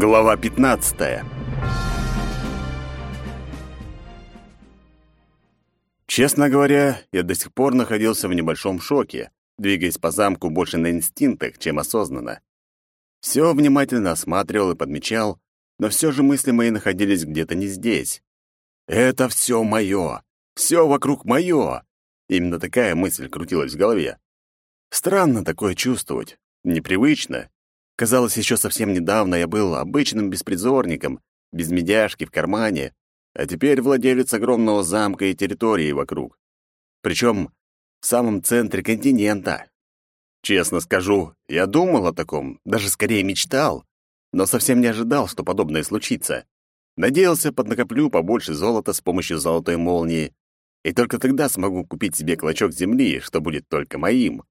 Глава 15. Честно говоря, я до сих пор находился в небольшом шоке, двигаясь по замку больше на инстинктах, чем осознанно. Все внимательно осматривал и подмечал, но все же мысли мои находились где-то не здесь. Это все мое, все вокруг мое. Именно такая мысль крутилась в голове. Странно такое чувствовать, непривычно, Казалось, еще совсем недавно я был обычным беспризорником, без медяшки в кармане, а теперь владелец огромного замка и территории вокруг. Причем в самом центре континента. Честно скажу, я думал о таком, даже скорее мечтал, но совсем не ожидал, что подобное случится. Надеялся, поднакоплю побольше золота с помощью золотой молнии, и только тогда смогу купить себе клочок земли, что будет только моим.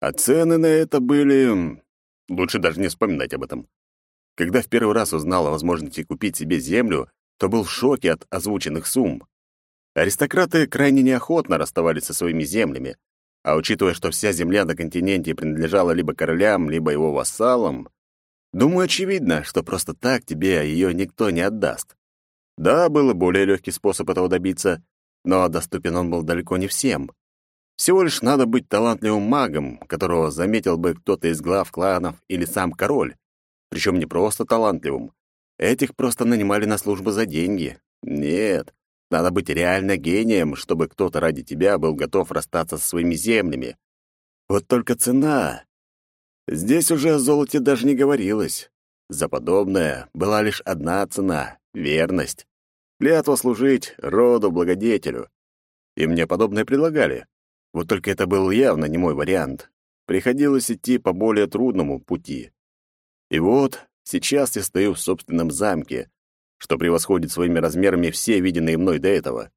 А цены на это были Лучше даже не вспоминать об этом. Когда в первый раз узнал о возможности купить себе землю, то был в шоке от озвученных сумм. Аристократы крайне неохотно расставались со своими землями, а учитывая, что вся земля на континенте принадлежала либо королям, либо его вассалам, думаю, очевидно, что просто так тебе ее никто не отдаст. Да, был более легкий способ этого добиться, но доступен он был далеко не всем. Всего лишь надо быть талантливым магом, которого заметил бы кто-то из глав кланов или сам король. Причем не просто талантливым. Этих просто нанимали на службу за деньги. Нет, надо быть реально гением, чтобы кто-то ради тебя был готов расстаться со своими землями. Вот только цена. Здесь уже о золоте даже не говорилось. За подобное была лишь одна цена — верность. Клятва служить роду-благодетелю. И мне подобное предлагали. Вот только это был явно не мой вариант. Приходилось идти по более трудному пути. И вот сейчас я стою в собственном замке, что превосходит своими размерами все виденные мной до этого.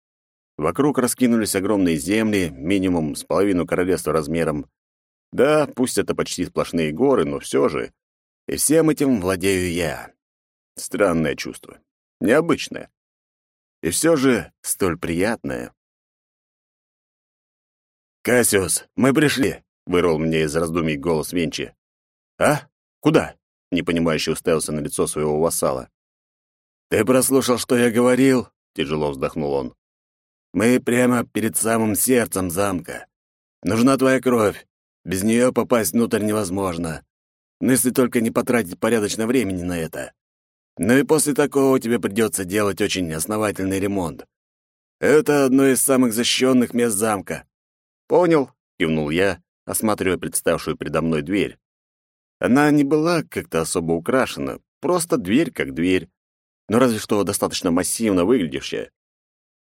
Вокруг раскинулись огромные земли, минимум с половину королевства размером. Да, пусть это почти сплошные горы, но все же. И всем этим владею я. Странное чувство. Необычное. И все же столь приятное. «Кассиус, мы пришли!» — вырвал мне из раздумий голос Венчи. «А? Куда?» — непонимающе уставился на лицо своего вассала. «Ты прослушал, что я говорил?» — тяжело вздохнул он. «Мы прямо перед самым сердцем замка. Нужна твоя кровь. Без нее попасть внутрь невозможно. Но если только не потратить порядочно времени на это. Ну и после такого тебе придется делать очень основательный ремонт. Это одно из самых защищенных мест замка. «Понял», — кивнул я, осматривая представшую передо мной дверь. Она не была как-то особо украшена, просто дверь как дверь, но разве что достаточно массивно выглядящая.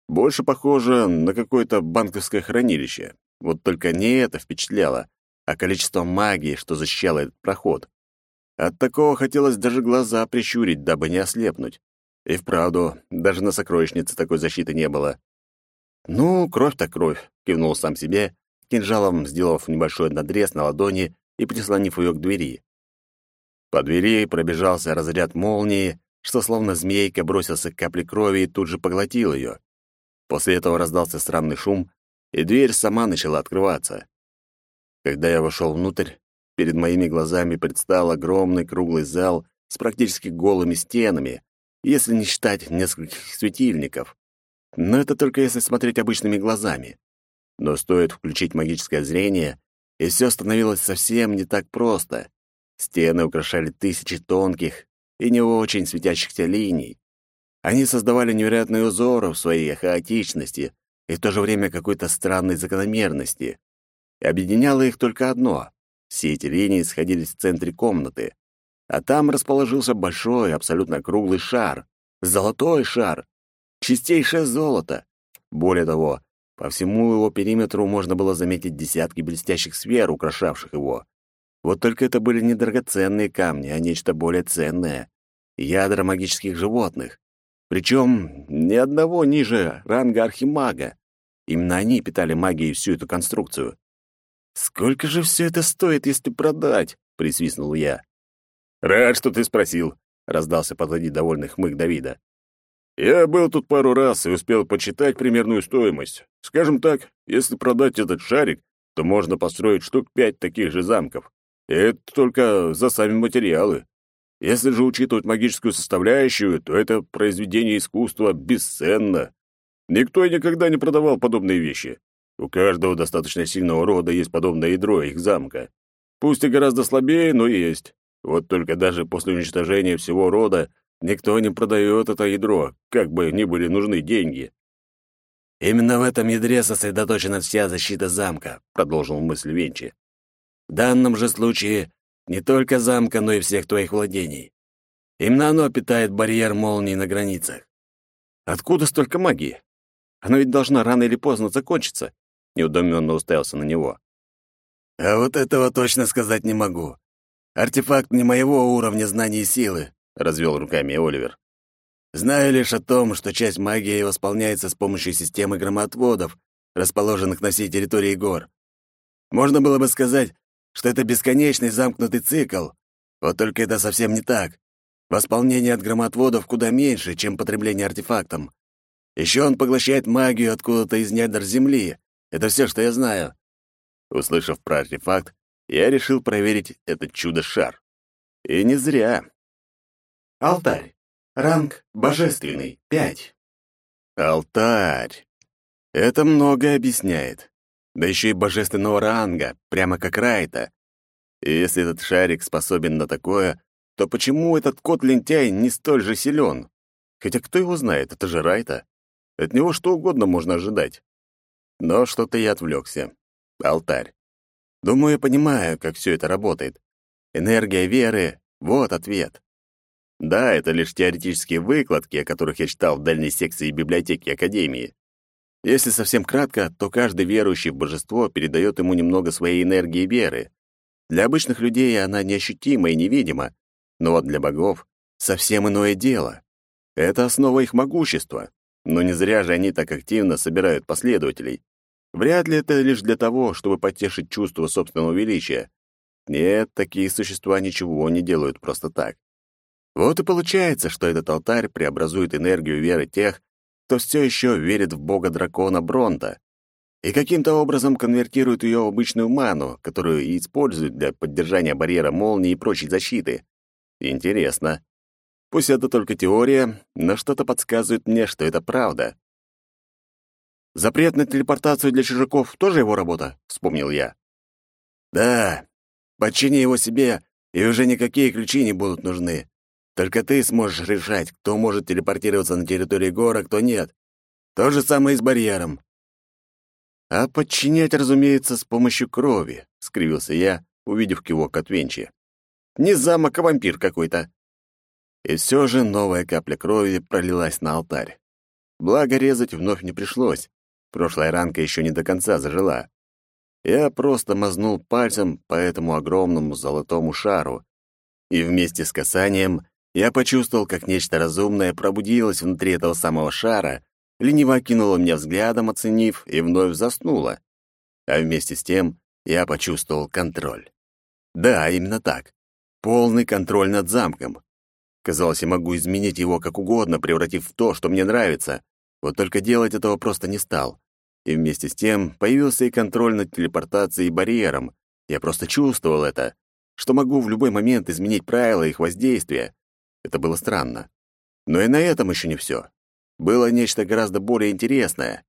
Больше похоже на какое-то банковское хранилище. Вот только не это впечатляло, а количество магии, что защищало этот проход. От такого хотелось даже глаза прищурить, дабы не ослепнуть. И вправду, даже на сокровищнице такой защиты не было. «Ну, кровь так кровь», — кивнул сам себе, кинжалом сделав небольшой надрез на ладони и прислонив ее к двери. По двери пробежался разряд молнии, что словно змейка бросился к капле крови и тут же поглотил ее. После этого раздался странный шум, и дверь сама начала открываться. Когда я вошел внутрь, перед моими глазами предстал огромный круглый зал с практически голыми стенами, если не считать нескольких светильников. Но это только если смотреть обычными глазами. Но стоит включить магическое зрение, и все становилось совсем не так просто. Стены украшали тысячи тонких и не очень светящихся линий. Они создавали невероятные узоры в своей хаотичности и в то же время какой-то странной закономерности. И объединяло их только одно — все эти линии сходились в центре комнаты, а там расположился большой, абсолютно круглый шар, золотой шар, Чистейшее золото. Более того, по всему его периметру можно было заметить десятки блестящих сфер, украшавших его. Вот только это были не драгоценные камни, а нечто более ценное — ядра магических животных. Причем ни одного ниже ранга архимага. Именно они питали магией всю эту конструкцию. «Сколько же все это стоит, если продать?» — присвистнул я. «Рад, что ты спросил», — раздался позади довольный хмык Давида. Я был тут пару раз и успел почитать примерную стоимость. Скажем так, если продать этот шарик, то можно построить штук пять таких же замков. И это только за сами материалы. Если же учитывать магическую составляющую, то это произведение искусства бесценно. Никто и никогда не продавал подобные вещи. У каждого достаточно сильного рода есть подобное ядро их замка. Пусть и гораздо слабее, но есть. Вот только даже после уничтожения всего рода никто не продает это ядро, как бы ни были нужны деньги. «Именно в этом ядре сосредоточена вся защита замка», — продолжил мысль Венчи. «В данном же случае не только замка, но и всех твоих владений. Именно оно питает барьер молний на границах. Откуда столько магии? Она ведь должна рано или поздно закончиться. Неудуменно уставился на него. А вот этого точно сказать не могу. Артефакт не моего уровня знаний и силы, развел руками Оливер. Знаю лишь о том, что часть магии восполняется с помощью системы громоотводов, расположенных на всей территории гор. Можно было бы сказать, что это бесконечный замкнутый цикл. Вот только это совсем не так. Восполнение от громоотводов куда меньше, чем потребление артефактом. Еще он поглощает магию откуда-то из недр земли. Это все, что я знаю. Услышав про артефакт, я решил проверить этот чудо-шар. И не зря. Алтарь. Ранг божественный. Пять. Алтарь. Это многое объясняет да еще и божественного ранга, прямо как Райта. Если этот шарик способен на такое, то почему этот кот-лентяй не столь же силен? Хотя кто его знает, это же Райта. От него что угодно можно ожидать. Но что-то я отвлекся. Алтарь. Думаю, я понимаю, как все это работает. Энергия веры — вот ответ. Да, это лишь теоретические выкладки, о которых я читал в дальней секции библиотеки Академии. Если совсем кратко, то каждый верующий в божество передает ему немного своей энергии веры. Для обычных людей она неощутима и невидима, но вот для богов совсем иное дело. Это основа их могущества. Но не зря же они так активно собирают последователей. Вряд ли это лишь для того, чтобы потешить чувство собственного величия. Нет, такие существа ничего не делают просто так. Вот и получается, что этот алтарь преобразует энергию веры тех, кто все еще верит в бога-дракона Бронта и каким-то образом конвертирует ее в обычную ману, которую и используют для поддержания барьера молнии и прочей защиты. Интересно. Пусть это только теория, но что-то подсказывает мне, что это правда. «Запрет на телепортацию для чужаков тоже его работа?» — вспомнил я. «Да, подчини его себе, и уже никакие ключи не будут нужны. Только ты сможешь решать, кто может телепортироваться на территории гора, кто нет. То же самое и с барьером. А подчинять, разумеется, с помощью крови, скривился я, увидев кивок от Венчи. Не замок, а вампир какой-то. И все же новая капля крови пролилась на алтарь. Благо резать вновь не пришлось. Прошлая ранка еще не до конца зажила. Я просто мазнул пальцем по этому огромному золотому шару, и вместе с касанием я почувствовал, как нечто разумное пробудилось внутри этого самого шара, лениво кинуло меня взглядом, оценив, и вновь заснуло. А вместе с тем я почувствовал контроль. Да, именно так. Полный контроль над замком. Казалось, я могу изменить его как угодно, превратив в то, что мне нравится. Вот только делать этого просто не стал. И вместе с тем появился и контроль над телепортацией и барьером. Я просто чувствовал это, что могу в любой момент изменить правила их воздействия. Это было странно. Но и на этом еще не все. Было нечто гораздо более интересное.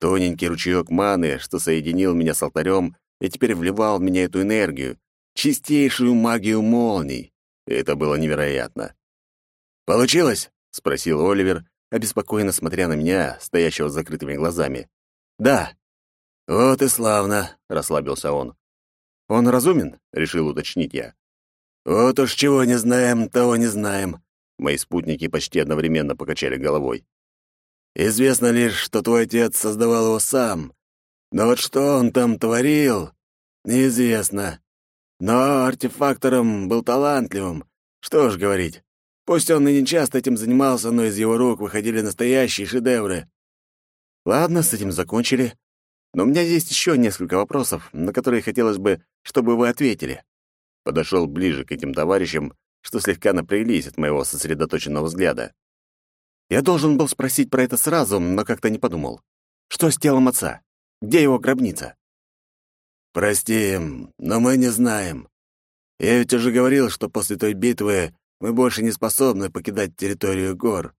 Тоненький ручеек маны, что соединил меня с алтарем и теперь вливал в меня эту энергию, чистейшую магию молний. Это было невероятно. «Получилось?» — спросил Оливер, обеспокоенно смотря на меня, стоящего с закрытыми глазами. «Да». «Вот и славно», — расслабился он. «Он разумен?» — решил уточнить я. «Вот уж чего не знаем, того не знаем». Мои спутники почти одновременно покачали головой. «Известно лишь, что твой отец создавал его сам. Но вот что он там творил, неизвестно. Но артефактором был талантливым. Что ж говорить. Пусть он и не часто этим занимался, но из его рук выходили настоящие шедевры». «Ладно, с этим закончили. Но у меня есть еще несколько вопросов, на которые хотелось бы, чтобы вы ответили подошел ближе к этим товарищам, что слегка напряглись от моего сосредоточенного взгляда. Я должен был спросить про это сразу, но как-то не подумал. Что с телом отца? Где его гробница? «Прости, но мы не знаем. Я ведь уже говорил, что после той битвы мы больше не способны покидать территорию гор.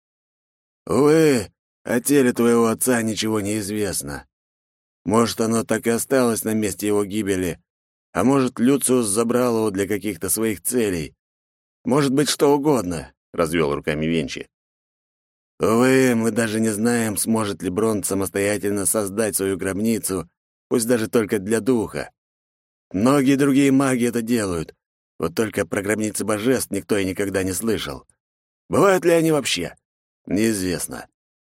Увы, о теле твоего отца ничего не известно. Может, оно так и осталось на месте его гибели, а может, Люциус забрал его для каких-то своих целей. Может быть, что угодно, — развел руками Венчи. Увы, мы даже не знаем, сможет ли Бронт самостоятельно создать свою гробницу, пусть даже только для духа. Многие другие маги это делают, вот только про гробницы божеств никто и никогда не слышал. Бывают ли они вообще? Неизвестно.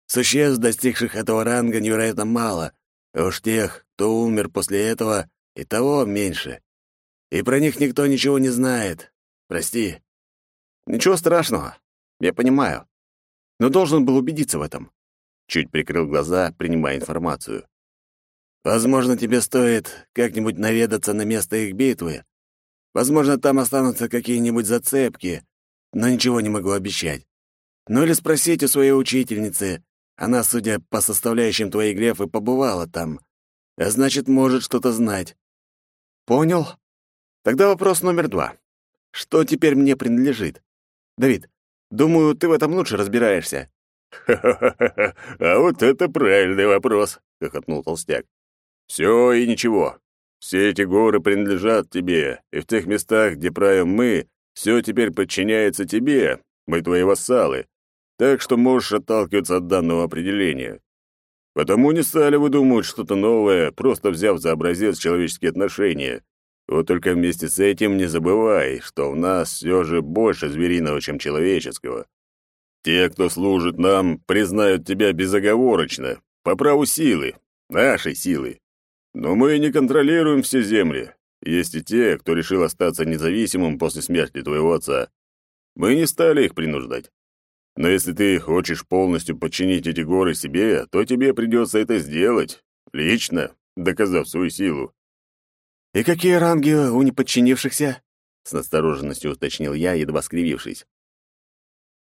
Существ, достигших этого ранга, невероятно мало, а уж тех, кто умер после этого, и того меньше. И про них никто ничего не знает. Прости. Ничего страшного. Я понимаю. Но должен был убедиться в этом. Чуть прикрыл глаза, принимая информацию. Возможно, тебе стоит как-нибудь наведаться на место их битвы. Возможно, там останутся какие-нибудь зацепки, но ничего не могу обещать. Ну или спросить у своей учительницы. Она, судя по составляющим твоей грефы, побывала там. А значит, может что-то знать. Понял. Тогда вопрос номер два. Что теперь мне принадлежит? Давид, думаю, ты в этом лучше разбираешься. «Ха-ха-ха! А вот это правильный вопрос!» — хохотнул толстяк. «Все и ничего. Все эти горы принадлежат тебе, и в тех местах, где правим мы, все теперь подчиняется тебе, мы твои вассалы, так что можешь отталкиваться от данного определения. Потому не стали выдумывать что-то новое, просто взяв за образец человеческие отношения. Вот только вместе с этим не забывай, что в нас все же больше звериного, чем человеческого. Те, кто служит нам, признают тебя безоговорочно, по праву силы, нашей силы. Но мы не контролируем все земли. Есть и те, кто решил остаться независимым после смерти твоего отца. Мы не стали их принуждать. Но если ты хочешь полностью подчинить эти горы себе, то тебе придется это сделать, лично, доказав свою силу. «И какие ранги у неподчинившихся?» — с настороженностью уточнил я, едва скривившись.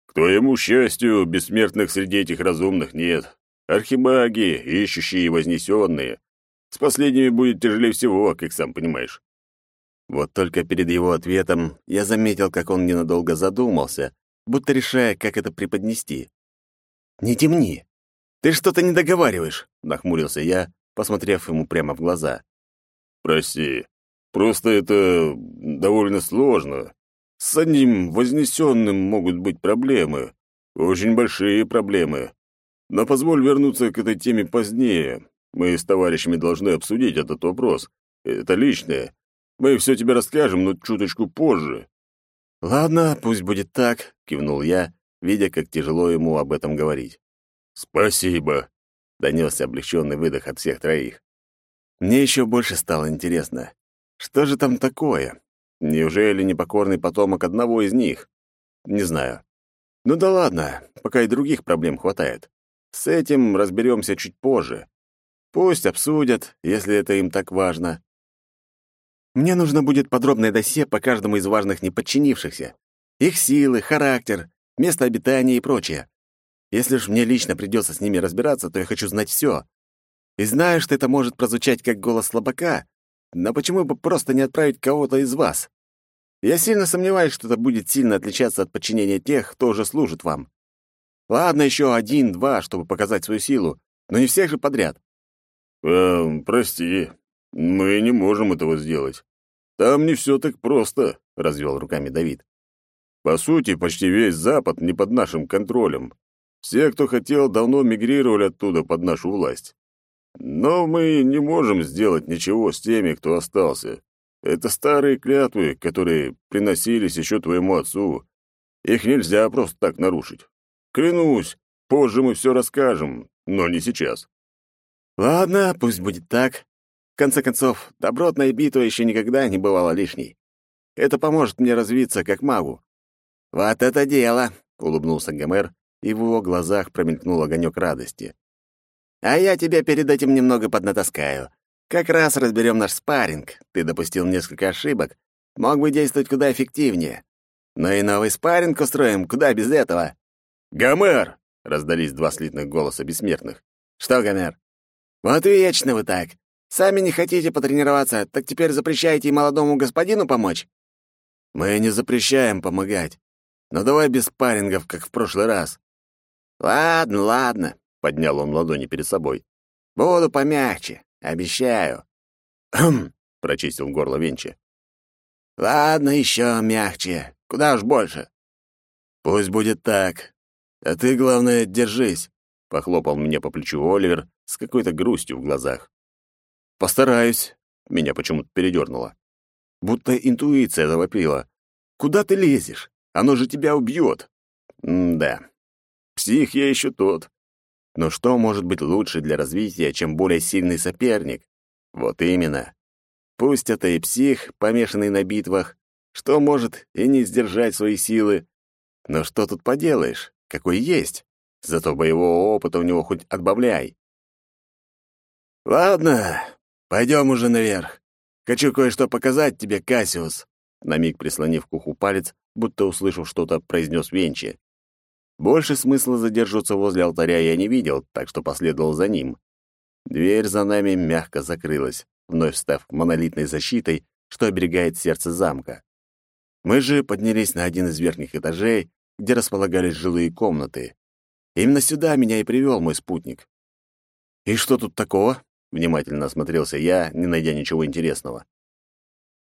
«К твоему счастью, бессмертных среди этих разумных нет. Архимаги, ищущие и вознесенные. С последними будет тяжелее всего, как сам понимаешь. Вот только перед его ответом я заметил, как он ненадолго задумался, будто решая, как это преподнести. «Не темни! Ты что-то не договариваешь, нахмурился я, посмотрев ему прямо в глаза. «Прости, просто это довольно сложно. С одним вознесенным могут быть проблемы, очень большие проблемы. Но позволь вернуться к этой теме позднее, мы с товарищами должны обсудить этот вопрос. Это личное. Мы все тебе расскажем, но чуточку позже». «Ладно, пусть будет так», — кивнул я, видя, как тяжело ему об этом говорить. «Спасибо», — донесся облегченный выдох от всех троих. Мне еще больше стало интересно. Что же там такое? Неужели непокорный потомок одного из них? Не знаю. Ну да ладно, пока и других проблем хватает. С этим разберемся чуть позже. Пусть обсудят, если это им так важно. Мне нужно будет подробное досье по каждому из важных неподчинившихся. Их силы, характер, место обитания и прочее. Если уж мне лично придется с ними разбираться, то я хочу знать все. И знаю, что это может прозвучать как голос слабака, но почему бы просто не отправить кого-то из вас? Я сильно сомневаюсь, что это будет сильно отличаться от подчинения тех, кто уже служит вам. Ладно, еще один-два, чтобы показать свою силу, но не всех же подряд. «Эм, прости, мы не можем этого сделать. Там не все так просто», — развел руками Давид. «По сути, почти весь Запад не под нашим контролем. Все, кто хотел, давно мигрировали оттуда под нашу власть. Но мы не можем сделать ничего с теми, кто остался. Это старые клятвы, которые приносились еще твоему отцу. Их нельзя просто так нарушить. Клянусь, позже мы все расскажем, но не сейчас. Ладно, пусть будет так. В конце концов, добротная битва еще никогда не бывала лишней. Это поможет мне развиться как магу. Вот это дело, улыбнулся Гомер, и в его глазах промелькнул огонек радости. А я тебя перед этим немного поднатаскаю. Как раз разберем наш спарринг. Ты допустил несколько ошибок. Мог бы действовать куда эффективнее. Но и новый спарринг устроим, куда без этого. «Гомер!» — раздались два слитных голоса бессмертных. «Что, Гомер?» «Вот вечно вы так. Сами не хотите потренироваться, так теперь запрещаете и молодому господину помочь?» «Мы не запрещаем помогать. Но давай без парингов, как в прошлый раз». «Ладно, ладно», — поднял он ладони перед собой. «Буду помягче, обещаю». «Хм», — прочистил горло Венчи. «Ладно, еще мягче. Куда уж больше». «Пусть будет так. А ты, главное, держись», — похлопал мне по плечу Оливер с какой-то грустью в глазах. «Постараюсь», — меня почему-то передернуло. Будто интуиция завопила. «Куда ты лезешь? Оно же тебя убьет!» М-да. Псих я еще тот. Но что может быть лучше для развития, чем более сильный соперник? Вот именно. Пусть это и псих, помешанный на битвах, что может и не сдержать свои силы. Но что тут поделаешь? Какой есть. Зато боевого опыта у него хоть отбавляй. «Ладно, пойдем уже наверх. Хочу кое-что показать тебе, Кассиус», на миг прислонив к уху палец, будто услышав что-то, произнес Венчи. Больше смысла задерживаться возле алтаря я не видел, так что последовал за ним. Дверь за нами мягко закрылась, вновь став монолитной защитой, что оберегает сердце замка. Мы же поднялись на один из верхних этажей, где располагались жилые комнаты. Именно сюда меня и привел мой спутник. «И что тут такого?» — внимательно осмотрелся я, не найдя ничего интересного.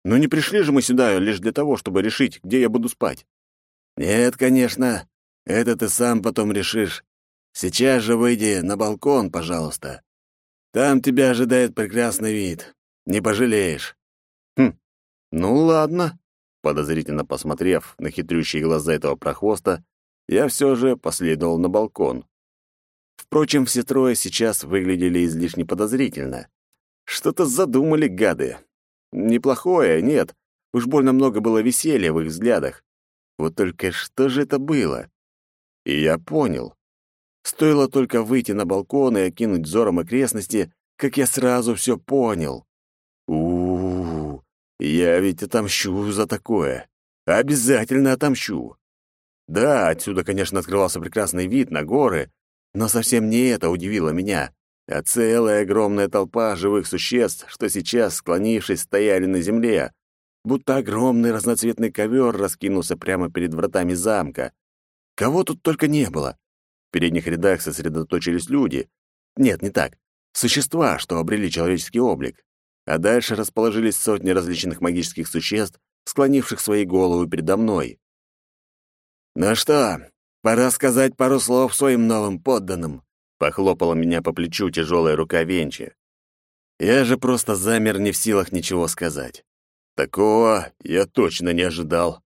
«Ну не пришли же мы сюда лишь для того, чтобы решить, где я буду спать». «Нет, конечно. Это ты сам потом решишь. Сейчас же выйди на балкон, пожалуйста. Там тебя ожидает прекрасный вид. Не пожалеешь». «Хм, ну ладно». Подозрительно посмотрев на хитрющие глаза этого прохвоста, я все же последовал на балкон. Впрочем, все трое сейчас выглядели излишне подозрительно. Что-то задумали гады. Неплохое, нет. Уж больно много было веселья в их взглядах. Вот только что же это было? И я понял. Стоило только выйти на балкон и окинуть взором окрестности, как я сразу все понял. у у, -у я ведь отомщу за такое. Обязательно отомщу. Да, отсюда, конечно, открывался прекрасный вид на горы, но совсем не это удивило меня, а целая огромная толпа живых существ, что сейчас, склонившись, стояли на земле, будто огромный разноцветный ковер раскинулся прямо перед вратами замка. Кого тут только не было. В передних рядах сосредоточились люди. Нет, не так. Существа, что обрели человеческий облик. А дальше расположились сотни различных магических существ, склонивших свои головы передо мной. «Ну что, Пора сказать пару слов своим новым подданным. Похлопала меня по плечу тяжелая рука Венчи. Я же просто замер не в силах ничего сказать. Такого я точно не ожидал.